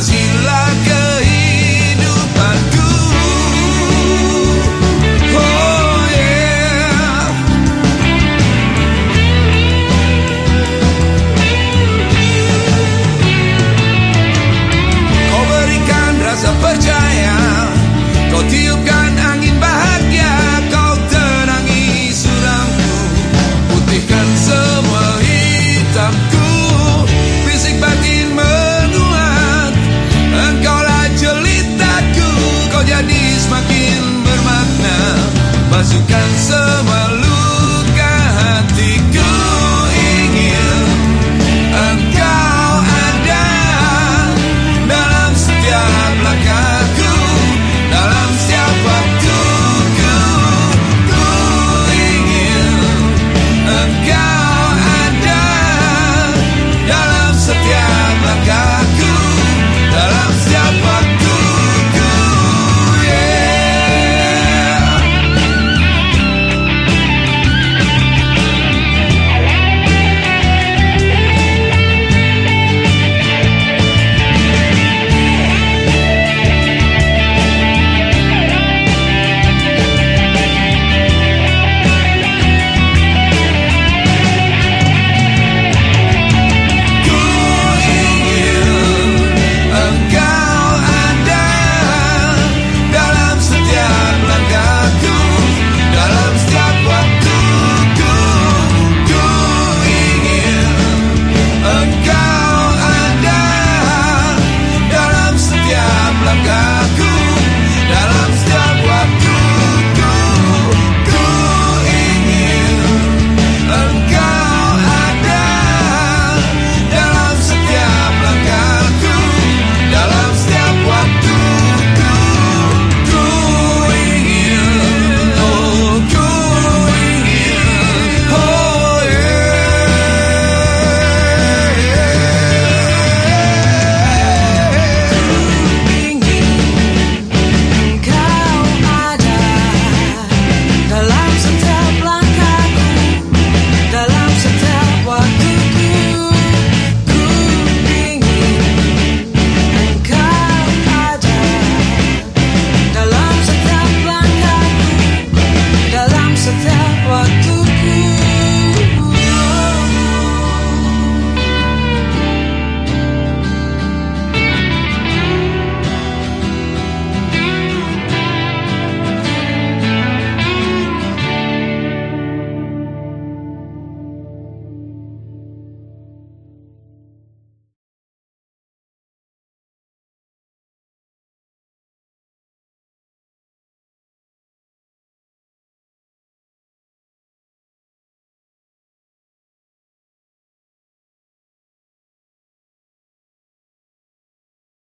Cause he